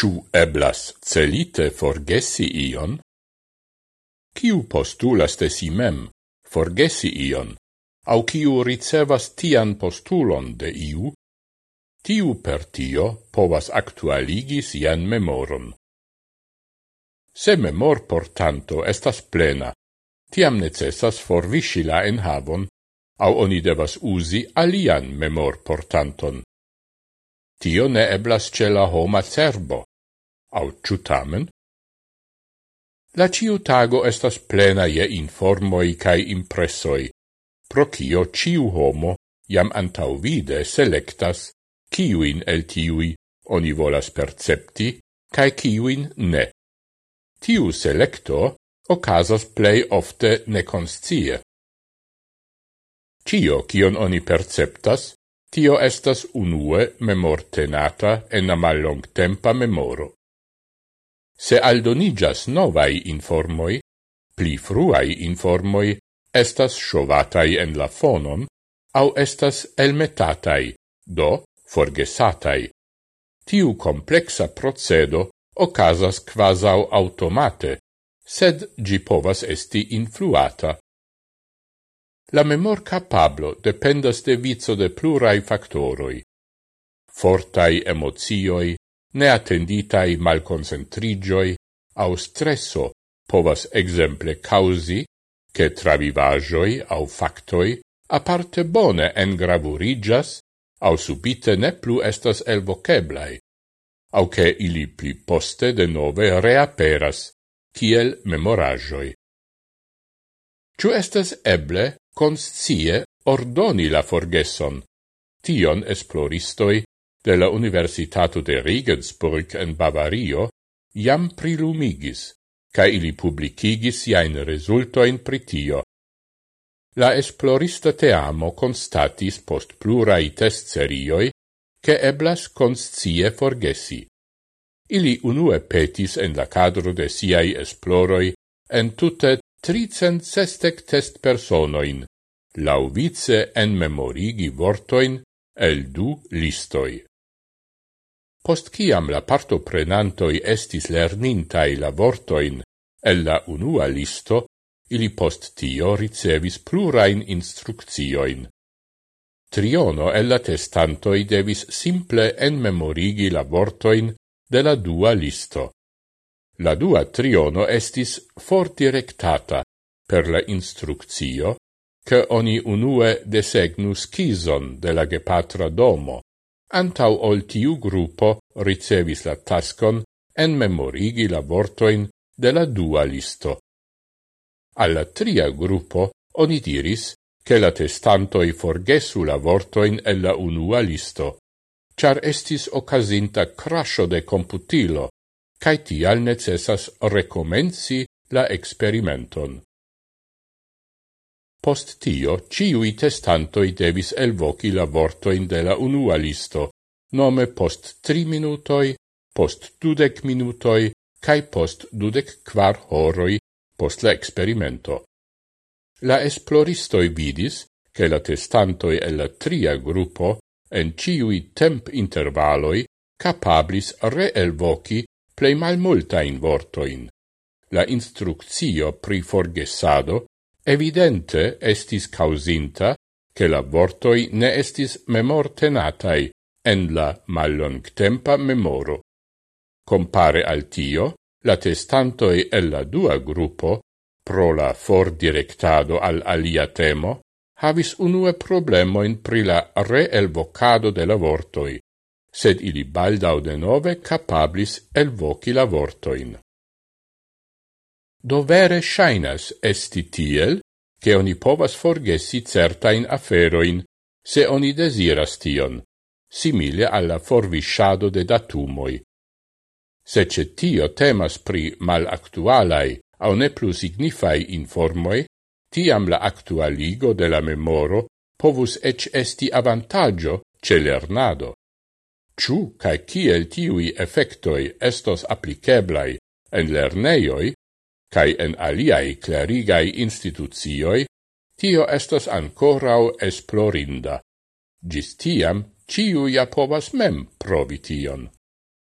Ciu eblas celite forgesi ion? Ciu postulas de si mem forgesi ion, au ciu ricevas tian postulon de iu, tiu per tio povas actualigi sian memoron. Se memor portanto estas plena, tiam necessas forvisci la enhavon, au oni devas usi alian memor portanton. Tio ne eblas ce la homa cerbo, au ciutamen? La ciu tago estas plena je informoi cae impressoi, pro cio ciu homo jam antauvide selectas ciuin el tiui oni volas percepti cae ciuin ne. Tiu selecto ocasas plei ofte neconscie. Cio cion oni perceptas, tio estas unue memortenata en la mallongtempa memoro. Se aldonigas novai informoi, pli fruai informoi estas shovatai en la fonon au estas elmetatai, do forgesatai. Tiu complexa procedo ocasas quasau automate, sed gi povas esti influata. La memor capablo dependas de vizo de plurai factoroi. Fortai emozioi, neattenditai malconcentrigioi au stresso povas exemple causi che travivagioi au factoi aparte bone engravurigas au subite ne plu estas elvoceblai, au che ili pli poste de nove reaperas, kiel memorajoi. Ciu estes eble conscie ordoni la forgeson, tion esploristoi de la Universitato de Regensburg en Bavario jam prilumigis, ca ili publicigis jain resultoin pritio. La esplorista teamo constatis post plurai test serioi che eblas conscie forgesi. Ili unue petis en la cadro de siai esploroi en tutte tricent sestec test personoin, lauvice en memorigi vortoin el du listoi. Post ciam la partoprenantoi estis lernintai la vortoin el la unua listo, ili post tio ricevis plurain instruccioin. Triono el la testantoi devis simple enmemorigi la vortoin de la dua listo. La dua triono estis fortirectata per la instruccio che oni unue desegnus chison de la gepatra domo, antau ol tiu gruppo ricevis la tascon en memorigi la vortoin de la dua listo. Alla tria gruppo oni diris che la testantoi forgesu la vortoin e la unua listo, char estis ocasinta crasho de computilo, cae tial necessas recomenci la experimenton. Post tio, ciui testantoi devis elvoci la vortoin de la unua listo, nome post tri minutoi, post dudec minutoi, cae post dudec quar horoi post la experimento. La esploristoi vidis che la testantoi e la tria gruppo en ciui temp intervaloi capablis reelvoci plei mal multain vortoin. La instruccio pri forgessado Evidente estis causinta che la vortoi ne estis memortenatai en la mallongtempa memoro. Compare al tio, la testantoi e la dua gruppo, pro la for directado al alia temo, havis unue problemoin pri la reelvocado de la vortoi, sed ili baldau de nove capablis elvoci la vortoin dovere shainas esti tiel, che oni povas forgesi certain aferoin, se oni desiras tion, simile alla forvisciado de datumoi. Se ce tio temas pri malactualai au ne plus signifai informoi, tiam la actualigo de la memoro povus ec esti avantaggio ce lernado. Ciu cae ciel tiui effectoi estos appliceblai en lerneioi, cae en aliai clarigai institucioi, tio estas ancorau esplorinda. Gis tiam, ciuia povas mem provi tion.